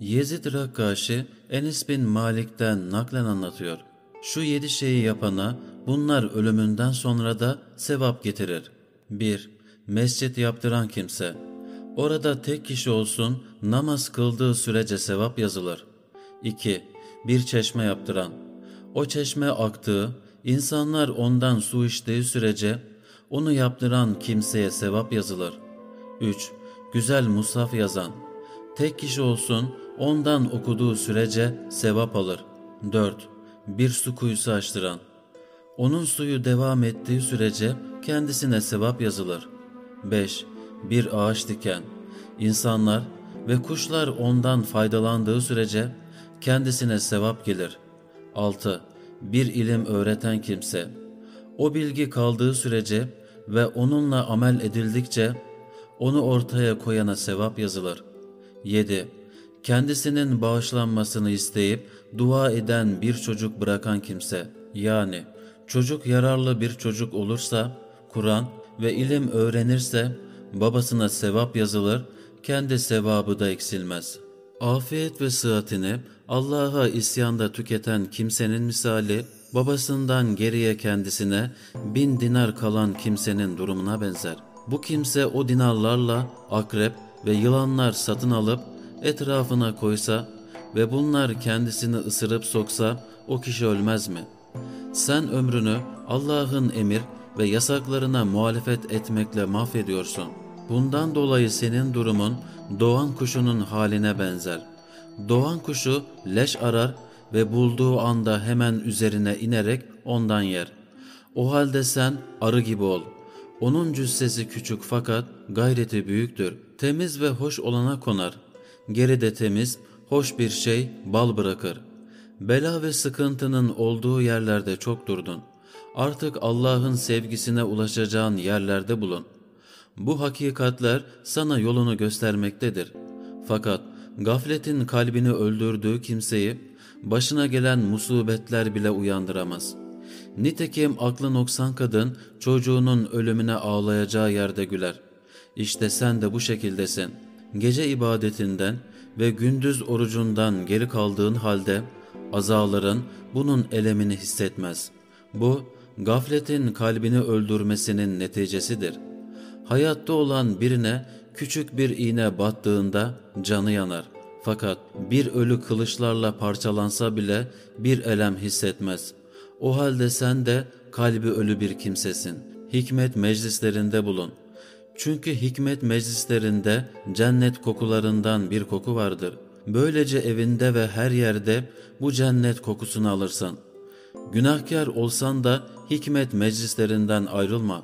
Yezid Rakkaşi Enes bin Malik'ten naklen anlatıyor. Şu yedi şeyi yapana bunlar ölümünden sonra da sevap getirir. 1. Mescit yaptıran kimse. Orada tek kişi olsun namaz kıldığı sürece sevap yazılır. 2. Bir çeşme yaptıran. O çeşme aktığı, insanlar ondan su içtiği sürece onu yaptıran kimseye sevap yazılır. 3. Güzel musaf yazan. Tek kişi olsun ondan okuduğu sürece sevap alır. 4. Bir su kuyusu açtıran. Onun suyu devam ettiği sürece kendisine sevap yazılır. 5. Bir ağaç diken. İnsanlar ve kuşlar ondan faydalandığı sürece kendisine sevap gelir. 6. Bir ilim öğreten kimse. O bilgi kaldığı sürece ve onunla amel edildikçe onu ortaya koyana sevap yazılır. 7. Kendisinin bağışlanmasını isteyip dua eden bir çocuk bırakan kimse yani çocuk yararlı bir çocuk olursa Kur'an ve ilim öğrenirse babasına sevap yazılır, kendi sevabı da eksilmez. Afiyet ve sıhhatini Allah'a isyanda tüketen kimsenin misali babasından geriye kendisine bin dinar kalan kimsenin durumuna benzer. Bu kimse o dinarlarla akrep ve yılanlar satın alıp etrafına koysa ve bunlar kendisini ısırıp soksa o kişi ölmez mi? Sen ömrünü Allah'ın emir ve yasaklarına muhalefet etmekle mahvediyorsun. Bundan dolayı senin durumun doğan kuşunun haline benzer. Doğan kuşu leş arar ve bulduğu anda hemen üzerine inerek ondan yer. O halde sen arı gibi ol. Onun cüssesi küçük fakat gayreti büyüktür. Temiz ve hoş olana konar. Geride temiz, hoş bir şey bal bırakır. Bela ve sıkıntının olduğu yerlerde çok durdun. Artık Allah'ın sevgisine ulaşacağın yerlerde bulun. Bu hakikatler sana yolunu göstermektedir. Fakat gafletin kalbini öldürdüğü kimseyi başına gelen musibetler bile uyandıramaz. Nitekim aklı noksan kadın çocuğunun ölümüne ağlayacağı yerde güler. İşte sen de bu şekildesin. Gece ibadetinden ve gündüz orucundan geri kaldığın halde azaların bunun elemini hissetmez. Bu gafletin kalbini öldürmesinin neticesidir. Hayatta olan birine küçük bir iğne battığında canı yanar. Fakat bir ölü kılıçlarla parçalansa bile bir elem hissetmez. O halde sen de kalbi ölü bir kimsesin. Hikmet meclislerinde bulun. Çünkü hikmet meclislerinde cennet kokularından bir koku vardır. Böylece evinde ve her yerde bu cennet kokusunu alırsın. Günahkar olsan da hikmet meclislerinden ayrılma.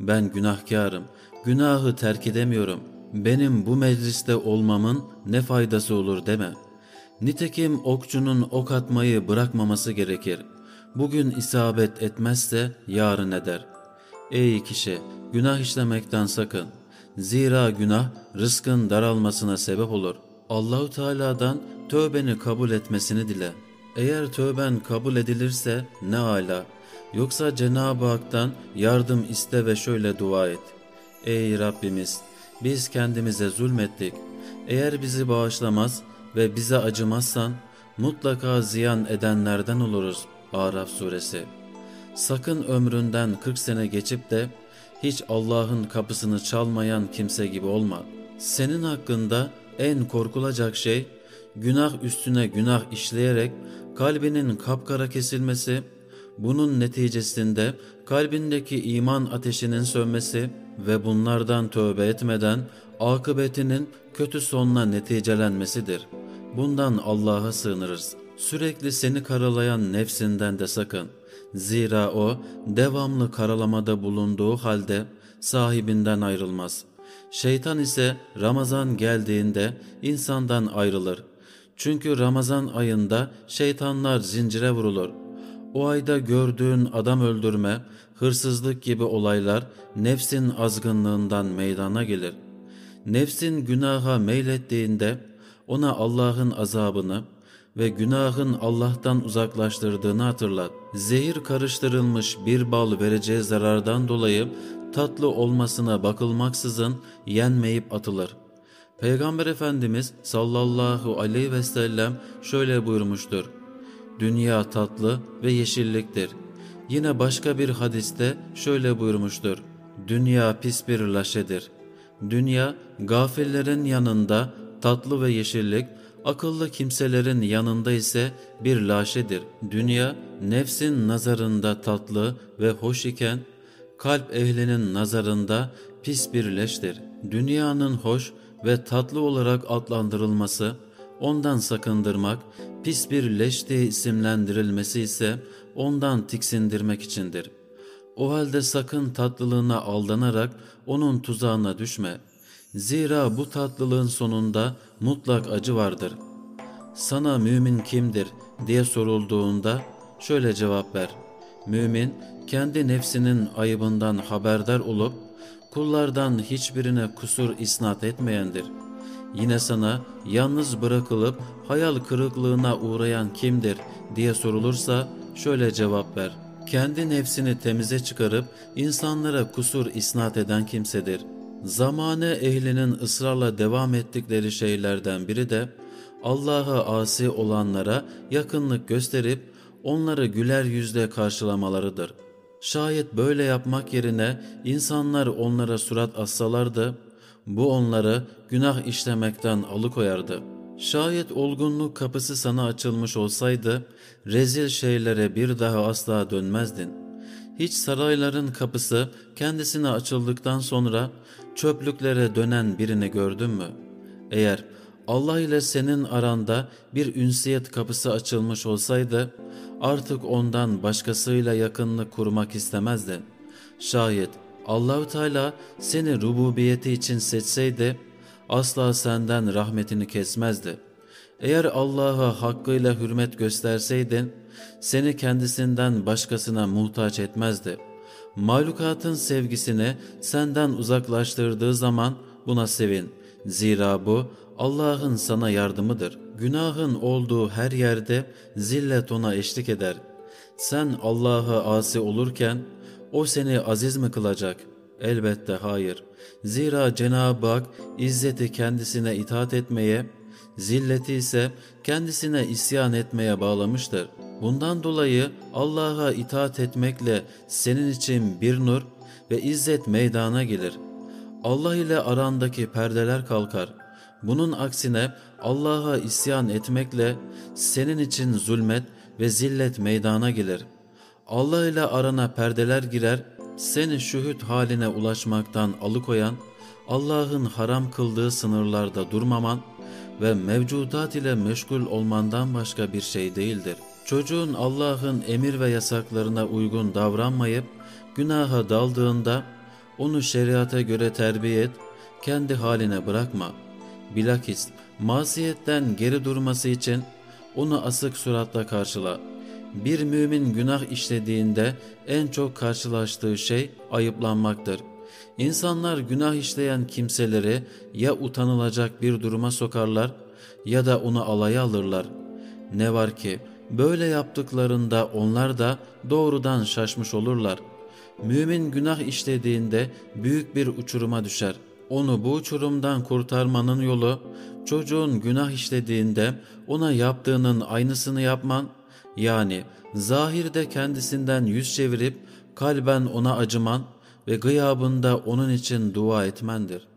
Ben günahkarım, günahı terk edemiyorum. Benim bu mecliste olmamın ne faydası olur deme. Nitekim okçunun ok atmayı bırakmaması gerekir. Bugün isabet etmezse yarın eder. Ey kişi, günah işlemekten sakın. Zira günah rızkın daralmasına sebep olur. Allahu Teala'dan tövbeni kabul etmesini dile. Eğer tövben kabul edilirse ne ala. Yoksa Cenab-ı Hak'tan yardım iste ve şöyle dua et. Ey Rabbimiz! Biz kendimize zulmettik. Eğer bizi bağışlamaz ve bize acımazsan mutlaka ziyan edenlerden oluruz. Araf suresi. Sakın ömründen 40 sene geçip de hiç Allah'ın kapısını çalmayan kimse gibi olma. Senin hakkında en korkulacak şey günah üstüne günah işleyerek kalbinin kapkara kesilmesi, bunun neticesinde kalbindeki iman ateşinin sönmesi ve bunlardan tövbe etmeden akıbetinin kötü sonla neticelenmesidir. Bundan Allah'a sığınırız. Sürekli seni karalayan nefsinden de sakın. Zira o devamlı karalamada bulunduğu halde sahibinden ayrılmaz. Şeytan ise Ramazan geldiğinde insandan ayrılır. Çünkü Ramazan ayında şeytanlar zincire vurulur. O ayda gördüğün adam öldürme, hırsızlık gibi olaylar nefsin azgınlığından meydana gelir. Nefsin günaha meylettiğinde ona Allah'ın azabını ve günahın Allah'tan uzaklaştırdığını hatırlat. Zehir karıştırılmış bir bal vereceği zarardan dolayı tatlı olmasına bakılmaksızın yenmeyip atılır. Peygamber Efendimiz sallallahu aleyhi ve sellem şöyle buyurmuştur. Dünya tatlı ve yeşilliktir. Yine başka bir hadiste şöyle buyurmuştur. Dünya pis bir laşedir. Dünya gafillerin yanında tatlı ve yeşillik, akıllı kimselerin yanında ise bir laşedir. Dünya nefsin nazarında tatlı ve hoş iken kalp ehlinin nazarında pis bir leştir. Dünyanın hoş ve tatlı olarak adlandırılması, ondan sakındırmak, pis bir leş diye isimlendirilmesi ise ondan tiksindirmek içindir. O halde sakın tatlılığına aldanarak onun tuzağına düşme. Zira bu tatlılığın sonunda mutlak acı vardır. Sana mümin kimdir diye sorulduğunda şöyle cevap ver. Mümin kendi nefsinin ayıbından haberdar olup kullardan hiçbirine kusur isnat etmeyendir. Yine sana yalnız bırakılıp hayal kırıklığına uğrayan kimdir diye sorulursa şöyle cevap ver. Kendi nefsini temize çıkarıp insanlara kusur isnat eden kimsedir. Zamanı ehlinin ısrarla devam ettikleri şeylerden biri de Allah'a asi olanlara yakınlık gösterip onları güler yüzle karşılamalarıdır. Şayet böyle yapmak yerine insanlar onlara surat assalardı, bu onları günah işlemekten alıkoyardı. Şayet olgunluk kapısı sana açılmış olsaydı, rezil şeylere bir daha asla dönmezdin. Hiç sarayların kapısı kendisine açıldıktan sonra çöplüklere dönen birini gördün mü? Eğer Allah ile senin aranda bir ünsiyet kapısı açılmış olsaydı, artık ondan başkasıyla yakınlık kurmak istemezdin. Şayet Allahü Teala seni rububiyeti için seçseydi, asla senden rahmetini kesmezdi. Eğer Allah'a hakkıyla hürmet gösterseydin, seni kendisinden başkasına muhtaç etmezdi. Mahlukatın sevgisini senden uzaklaştırdığı zaman buna sevin. Zira bu Allah'ın sana yardımıdır. Günahın olduğu her yerde zillet ona eşlik eder. Sen Allah'a asi olurken o seni aziz mi kılacak? Elbette hayır. Zira Cenab-ı Hak izzeti kendisine itaat etmeye, zilleti ise kendisine isyan etmeye bağlamıştır. Bundan dolayı Allah'a itaat etmekle senin için bir nur ve izzet meydana gelir. Allah ile arandaki perdeler kalkar. Bunun aksine Allah'a isyan etmekle senin için zulmet ve zillet meydana gelir. Allah ile arana perdeler girer, seni şühüt haline ulaşmaktan alıkoyan, Allah'ın haram kıldığı sınırlarda durmaman ve mevcudat ile meşgul olmandan başka bir şey değildir. Çocuğun Allah'ın emir ve yasaklarına uygun davranmayıp günaha daldığında onu şeriata göre terbiye et, kendi haline bırakma. Bilakis masiyetten geri durması için onu asık suratla karşıla. Bir mümin günah işlediğinde en çok karşılaştığı şey ayıplanmaktır. İnsanlar günah işleyen kimseleri ya utanılacak bir duruma sokarlar ya da onu alaya alırlar. Ne var ki böyle yaptıklarında onlar da doğrudan şaşmış olurlar. Mümin günah işlediğinde büyük bir uçuruma düşer. Onu bu uçurumdan kurtarmanın yolu çocuğun günah işlediğinde ona yaptığının aynısını yapman yani zahirde kendisinden yüz çevirip kalben ona acıman ve gıyabında onun için dua etmendir.